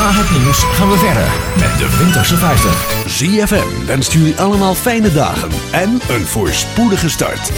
Na het nieuws gaan we verder met de Winterse 50. ZFM wenst jullie allemaal fijne dagen en een voorspoedige start.